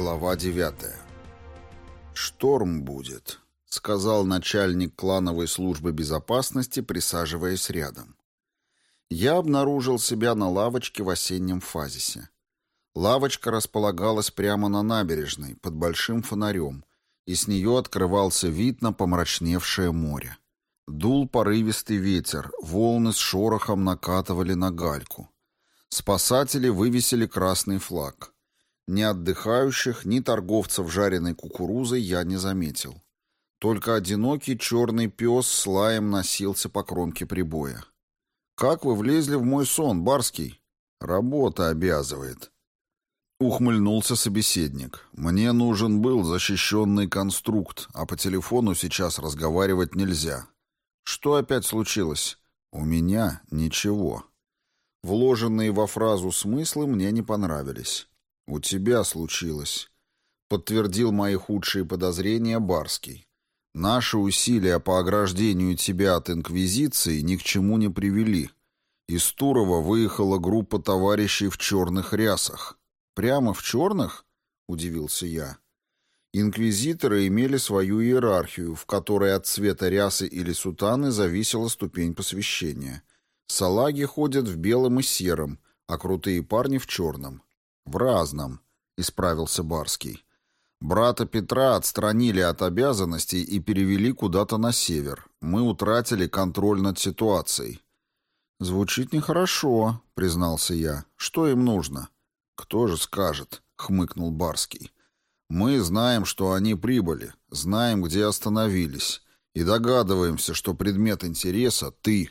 Глава 9. «Шторм будет», — сказал начальник клановой службы безопасности, присаживаясь рядом. Я обнаружил себя на лавочке в осеннем фазисе. Лавочка располагалась прямо на набережной, под большим фонарем, и с нее открывался вид на помрачневшее море. Дул порывистый ветер, волны с шорохом накатывали на гальку. Спасатели вывесили красный флаг. Ни отдыхающих, ни торговцев жареной кукурузой я не заметил. Только одинокий черный пес с лаем носился по кромке прибоя. «Как вы влезли в мой сон, Барский?» «Работа обязывает». Ухмыльнулся собеседник. «Мне нужен был защищенный конструкт, а по телефону сейчас разговаривать нельзя». «Что опять случилось?» «У меня ничего». Вложенные во фразу смыслы мне не понравились. «У тебя случилось», — подтвердил мои худшие подозрения Барский. «Наши усилия по ограждению тебя от Инквизиции ни к чему не привели. Из Турова выехала группа товарищей в черных рясах». «Прямо в черных?» — удивился я. Инквизиторы имели свою иерархию, в которой от цвета рясы или сутаны зависела ступень посвящения. Салаги ходят в белом и сером, а крутые парни в черном. «В разном», — исправился Барский. «Брата Петра отстранили от обязанностей и перевели куда-то на север. Мы утратили контроль над ситуацией». «Звучит нехорошо», — признался я. «Что им нужно?» «Кто же скажет?» — хмыкнул Барский. «Мы знаем, что они прибыли, знаем, где остановились, и догадываемся, что предмет интереса — ты».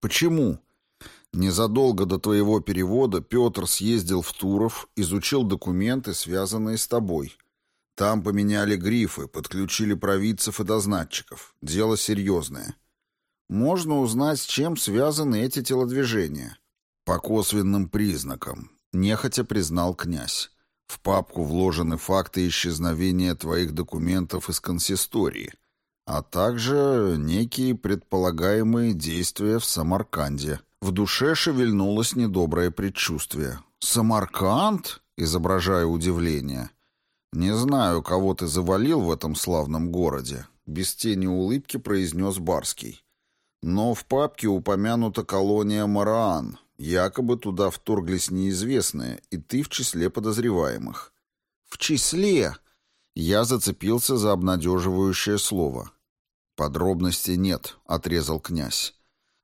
«Почему?» Незадолго до твоего перевода Петр съездил в Туров, изучил документы, связанные с тобой. Там поменяли грифы, подключили провидцев и дознатчиков. Дело серьезное. Можно узнать, с чем связаны эти телодвижения. По косвенным признакам. Нехотя признал князь. В папку вложены факты исчезновения твоих документов из консистории, а также некие предполагаемые действия в Самарканде. В душе шевельнулось недоброе предчувствие. «Самарканд?» — изображая удивление. «Не знаю, кого ты завалил в этом славном городе», — без тени улыбки произнес Барский. «Но в папке упомянута колония Мараан. Якобы туда вторглись неизвестные, и ты в числе подозреваемых». «В числе?» Я зацепился за обнадеживающее слово. «Подробностей нет», — отрезал князь.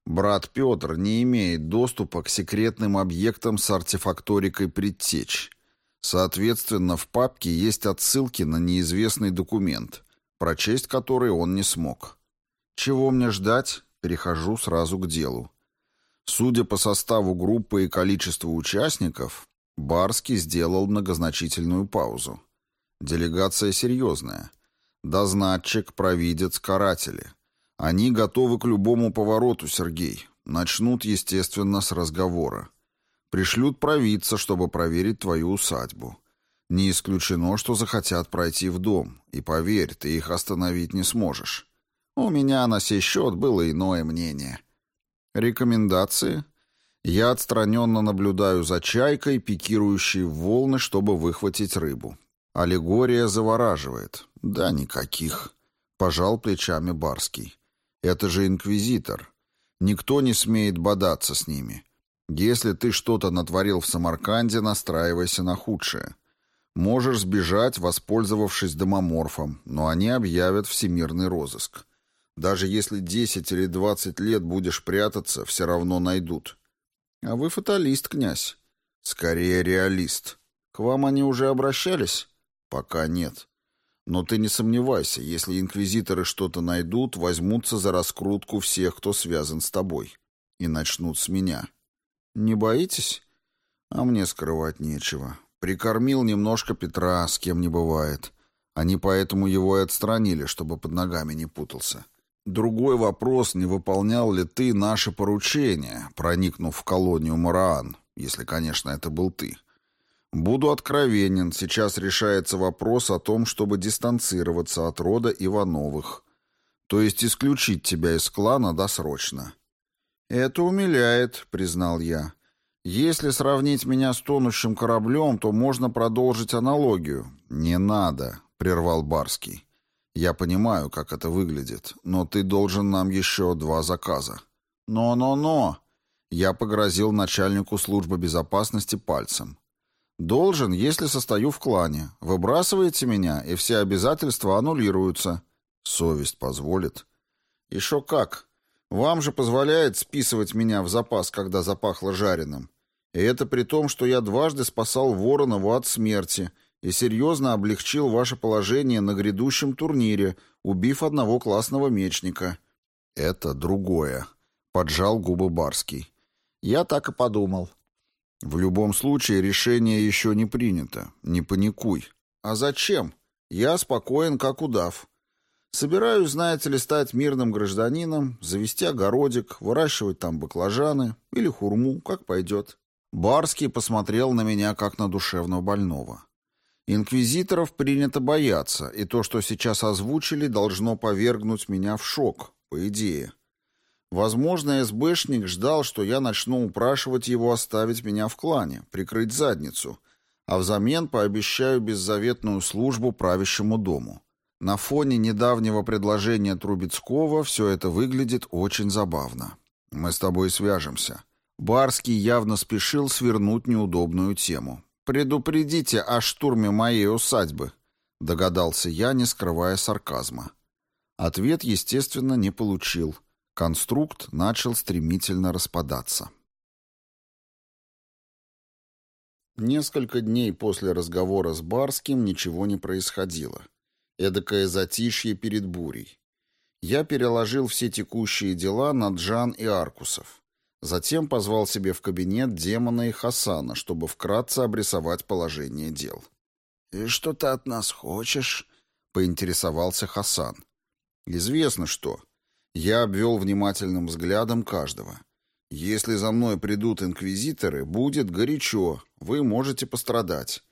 Брат Петр не имеет доступа к секретным объектам с артефакторикой предтеч. Соответственно, в папке есть отсылки на неизвестный документ, прочесть который он не смог. Чего мне ждать? Перехожу сразу к делу. Судя по составу группы и количеству участников, Барский сделал многозначительную паузу. Делегация серьезная. Дознатчик, провидец, каратели — они готовы к любому повороту, Сергей. Начнут, естественно, с разговора. Пришлют провидца, чтобы проверить твою усадьбу. Не исключено, что захотят пройти в дом. И поверь, ты их остановить не сможешь. У меня на сей счет было иное мнение. Рекомендации? Я отстраненно наблюдаю за чайкой, пикирующей в волны, чтобы выхватить рыбу. Аллегория завораживает. Да никаких. Пожал плечами Барский. Это же инквизитор. Никто не смеет бодаться с ними. Если ты что-то натворил в Самарканде, настраивайся на худшее. Можешь сбежать, воспользовавшись домоморфом, но они объявят всемирный розыск. Даже если 10 или 20 лет будешь прятаться, все равно найдут. А вы фаталист, князь. Скорее реалист. К вам они уже обращались? Пока нет. Но ты не сомневайся, если инквизиторы что-то найдут, возьмутся за раскрутку всех, кто связан с тобой. И начнут с меня. Не боитесь? А мне скрывать нечего. Прикормил немножко Петра, с кем не бывает. Они поэтому его и отстранили, чтобы под ногами не путался. Другой вопрос, не выполнял ли ты наши поручения, проникнув в колонию Мараан, если, конечно, это был ты. — Буду откровенен, сейчас решается вопрос о том, чтобы дистанцироваться от рода Ивановых. То есть исключить тебя из клана досрочно. Это умиляет, признал я. Если сравнить меня с тонущим кораблем, то можно продолжить аналогию. «Не надо», — прервал Барский. «Я понимаю, как это выглядит, но ты должен нам еще два заказа». «Но-но-но!» Я погрозил начальнику службы безопасности пальцем. «Должен, если состою в клане. Выбрасываете меня, и все обязательства аннулируются». «Совесть позволит». «Еще как. Вам же позволяет списывать меня в запас, когда запахло жареным. И это при том, что я дважды спасал Воронова от смерти и серьезно облегчил ваше положение на грядущем турнире, убив одного классного мечника». «Это другое», — поджал губы Барский. «Я так и подумал». «В любом случае решение еще не принято. Не паникуй». «А зачем? Я спокоен, как удав. Собираюсь, знаете ли, стать мирным гражданином, завести огородик, выращивать там баклажаны или хурму, как пойдет». Барский посмотрел на меня, как на душевно больного. Инквизиторов принято бояться, и то, что сейчас озвучили, должно повергнуть меня в шок, по идее. Возможно, СБшник ждал, что я начну упрашивать его оставить меня в клане, прикрыть задницу, а взамен пообещаю беззаветную службу правящему дому. На фоне недавнего предложения Трубецкого все это выглядит очень забавно. Мы с тобой свяжемся. Барский явно спешил свернуть неудобную тему. «Предупредите о штурме моей усадьбы», — догадался я, не скрывая сарказма. Ответ, естественно, не получил — Конструкт начал стремительно распадаться. Несколько дней после разговора с Барским ничего не происходило. Эдакое затишье перед бурей. Я переложил все текущие дела на Джан и Аркусов. Затем позвал себе в кабинет демона и Хасана, чтобы вкратце обрисовать положение дел. «И что ты от нас хочешь?» — поинтересовался Хасан. «Известно что. Я обвел внимательным взглядом каждого. «Если за мной придут инквизиторы, будет горячо, вы можете пострадать.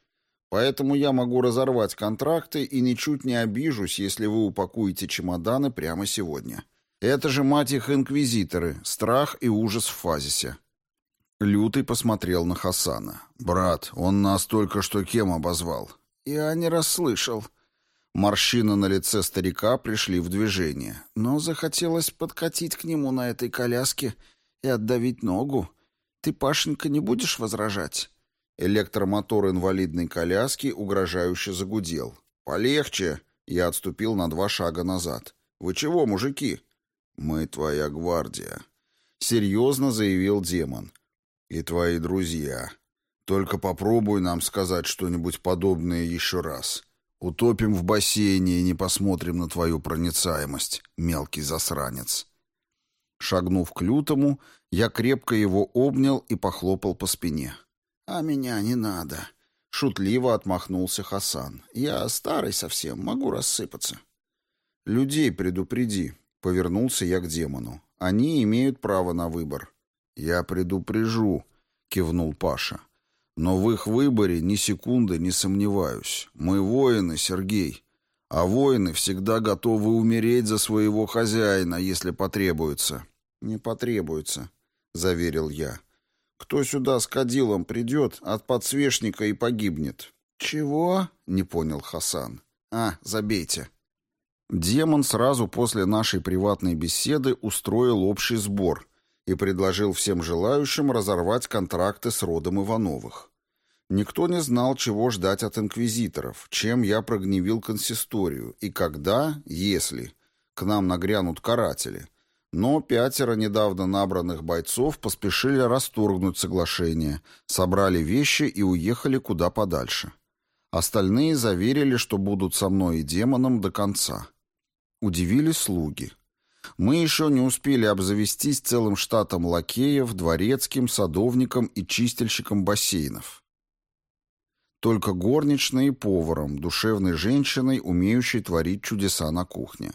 Поэтому я могу разорвать контракты и ничуть не обижусь, если вы упакуете чемоданы прямо сегодня. Это же, мать их, инквизиторы, страх и ужас в фазисе». Лютый посмотрел на Хасана. «Брат, он нас только что кем обозвал?» «Я не расслышал», Морщины на лице старика пришли в движение, но захотелось подкатить к нему на этой коляске и отдавить ногу. Ты, Пашенька, не будешь возражать? Электромотор инвалидной коляски угрожающе загудел. «Полегче!» — я отступил на два шага назад. «Вы чего, мужики?» «Мы твоя гвардия», — серьезно заявил демон. «И твои друзья. Только попробуй нам сказать что-нибудь подобное еще раз. Утопим в бассейне и не посмотрим на твою проницаемость, мелкий засранец. Шагнув к лютому, я крепко его обнял и похлопал по спине. «А меня не надо», — шутливо отмахнулся Хасан. «Я старый совсем, могу рассыпаться». «Людей предупреди», — повернулся я к демону. «Они имеют право на выбор». «Я предупрежу», — кивнул Паша. Но в их выборе ни секунды не сомневаюсь. Мы воины, Сергей. А воины всегда готовы умереть за своего хозяина, если потребуется. Не потребуется, заверил я. Кто сюда с кадилом придет, от подсвечника и погибнет. Чего? Не понял Хасан. А, забейте. Демон сразу после нашей приватной беседы устроил общий сбор и предложил всем желающим разорвать контракты с родом Ивановых. Никто не знал, чего ждать от инквизиторов, чем я прогневил консисторию и когда, если, к нам нагрянут каратели. Но пятеро недавно набранных бойцов поспешили расторгнуть соглашение, собрали вещи и уехали куда подальше. Остальные заверили, что будут со мной и демоном до конца. Удивились слуги. Мы еще не успели обзавестись целым штатом лакеев, дворецким, садовником и чистильщиком бассейнов. Только горничной и поваром, душевной женщиной, умеющей творить чудеса на кухне.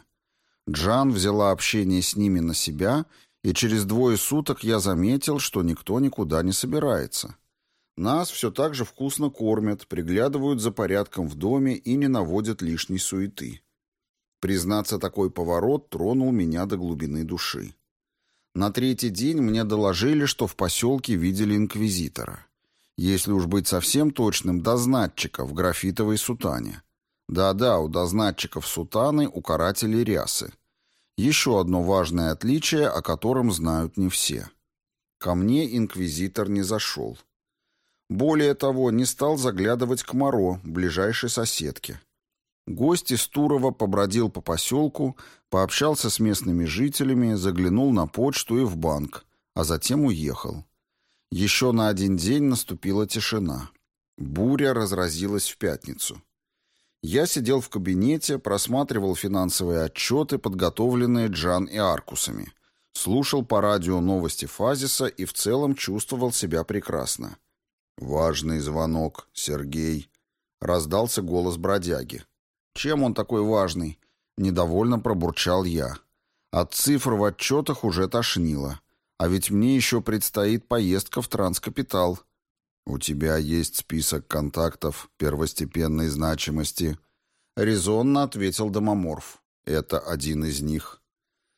Джан взяла общение с ними на себя, и через двое суток я заметил, что никто никуда не собирается. Нас все так же вкусно кормят, приглядывают за порядком в доме и не наводят лишней суеты. Признаться, такой поворот тронул меня до глубины души. На третий день мне доложили, что в поселке видели инквизитора. Если уж быть совсем точным, дознатчика в графитовой сутане. Да-да, у дознатчиков сутаны укоратели рясы. Еще одно важное отличие, о котором знают не все. Ко мне инквизитор не зашел. Более того, не стал заглядывать к Моро, ближайшей соседке. Гость из Турова побродил по поселку, пообщался с местными жителями, заглянул на почту и в банк, а затем уехал. Еще на один день наступила тишина. Буря разразилась в пятницу. Я сидел в кабинете, просматривал финансовые отчеты, подготовленные Джан и Аркусами, слушал по радио новости Фазиса и в целом чувствовал себя прекрасно. «Важный звонок, Сергей», — раздался голос бродяги. «Чем он такой важный?» — недовольно пробурчал я. От цифр в отчетах уже тошнило. А ведь мне еще предстоит поездка в транскапитал. «У тебя есть список контактов первостепенной значимости?» Резонно ответил Домоморф. «Это один из них».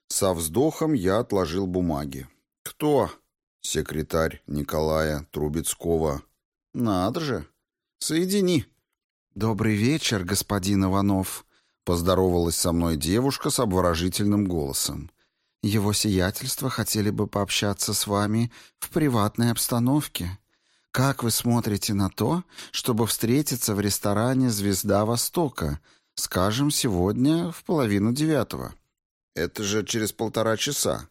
Со вздохом я отложил бумаги. «Кто?» «Секретарь Николая Трубецкого». «Надо же! Соедини!» «Добрый вечер, господин Иванов», — поздоровалась со мной девушка с обворожительным голосом. «Его сиятельство хотели бы пообщаться с вами в приватной обстановке. Как вы смотрите на то, чтобы встретиться в ресторане «Звезда Востока», скажем, сегодня в половину девятого?» «Это же через полтора часа».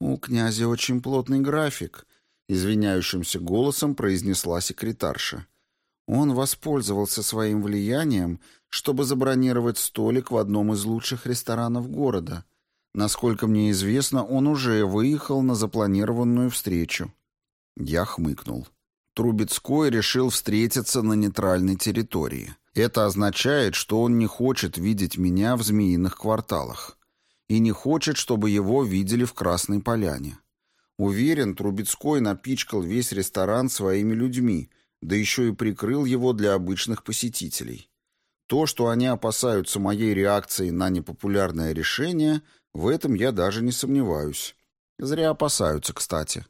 «У князя очень плотный график», — извиняющимся голосом произнесла секретарша. Он воспользовался своим влиянием, чтобы забронировать столик в одном из лучших ресторанов города. Насколько мне известно, он уже выехал на запланированную встречу. Я хмыкнул. Трубецкой решил встретиться на нейтральной территории. Это означает, что он не хочет видеть меня в змеиных кварталах. И не хочет, чтобы его видели в Красной Поляне. Уверен, Трубецкой напичкал весь ресторан своими людьми – да еще и прикрыл его для обычных посетителей. То, что они опасаются моей реакции на непопулярное решение, в этом я даже не сомневаюсь. Зря опасаются, кстати.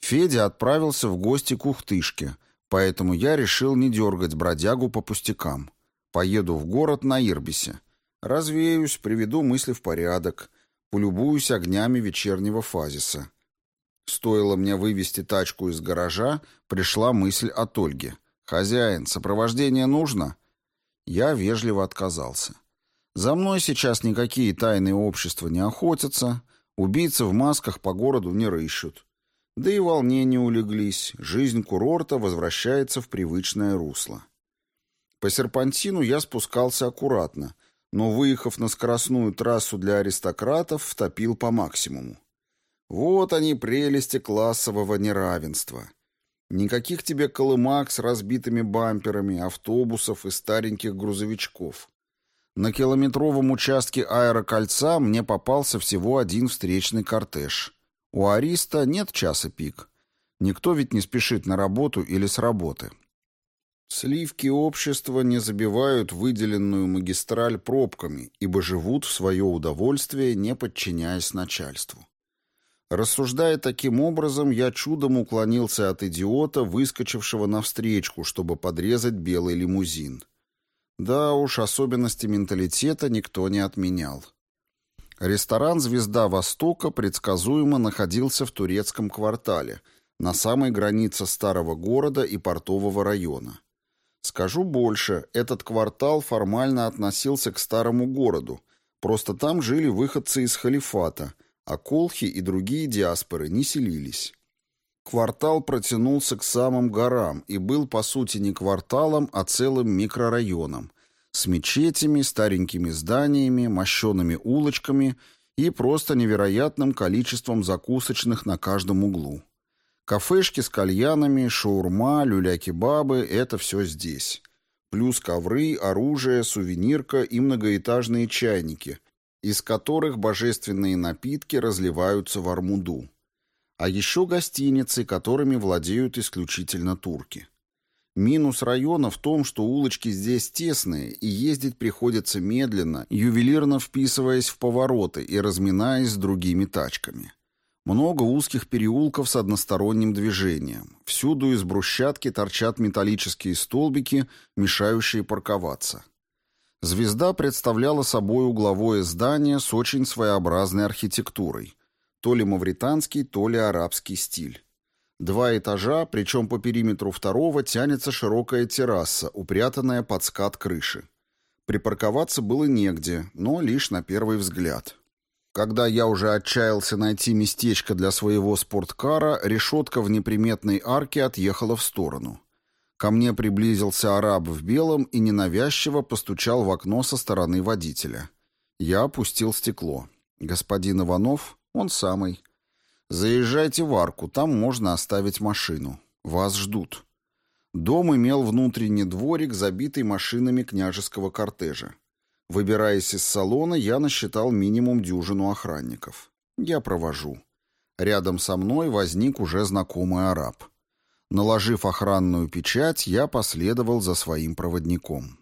Федя отправился в гости к Ухтышке, поэтому я решил не дергать бродягу по пустякам. Поеду в город на Ирбисе. Развеюсь, приведу мысли в порядок, полюбуюсь огнями вечернего фазиса. Стоило мне вывести тачку из гаража, пришла мысль от Ольги. «Хозяин, сопровождение нужно?» Я вежливо отказался. За мной сейчас никакие тайные общества не охотятся, убийцы в масках по городу не рыщут. Да и волнения улеглись, жизнь курорта возвращается в привычное русло. По серпантину я спускался аккуратно, но, выехав на скоростную трассу для аристократов, втопил по максимуму. Вот они прелести классового неравенства. Никаких тебе колымак с разбитыми бамперами, автобусов и стареньких грузовичков. На километровом участке аэрокольца мне попался всего один встречный кортеж. У Ариста нет часа пик. Никто ведь не спешит на работу или с работы. Сливки общества не забивают выделенную магистраль пробками, ибо живут в свое удовольствие, не подчиняясь начальству. Рассуждая таким образом, я чудом уклонился от идиота, выскочившего навстречку, чтобы подрезать белый лимузин. Да уж, особенности менталитета никто не отменял. Ресторан «Звезда Востока» предсказуемо находился в турецком квартале, на самой границе старого города и портового района. Скажу больше, этот квартал формально относился к старому городу, просто там жили выходцы из халифата – а колхи и другие диаспоры не селились. Квартал протянулся к самым горам и был, по сути, не кварталом, а целым микрорайоном, с мечетями, старенькими зданиями, мощеными улочками и просто невероятным количеством закусочных на каждом углу. Кафешки с кальянами, шаурма, люля-кебабы — это все здесь. Плюс ковры, оружие, сувенирка и многоэтажные чайники — из которых божественные напитки разливаются в Армуду. А еще гостиницы, которыми владеют исключительно турки. Минус района в том, что улочки здесь тесные, и ездить приходится медленно, ювелирно вписываясь в повороты и разминаясь с другими тачками. Много узких переулков с односторонним движением. Всюду из брусчатки торчат металлические столбики, мешающие парковаться. Звезда представляла собой угловое здание с очень своеобразной архитектурой. То ли мавританский, то ли арабский стиль. Два этажа, причем по периметру второго тянется широкая терраса, упрятанная под скат крыши. Припарковаться было негде, но лишь на первый взгляд. Когда я уже отчаялся найти местечко для своего спорткара, решетка в неприметной арке отъехала в сторону. Ко мне приблизился араб в белом и ненавязчиво постучал в окно со стороны водителя. Я опустил стекло. «Господин Иванов? Он самый». «Заезжайте в арку, там можно оставить машину. Вас ждут». Дом имел внутренний дворик, забитый машинами княжеского кортежа. Выбираясь из салона, я насчитал минимум дюжину охранников. Я провожу. Рядом со мной возник уже знакомый араб. Наложив охранную печать, я последовал за своим проводником.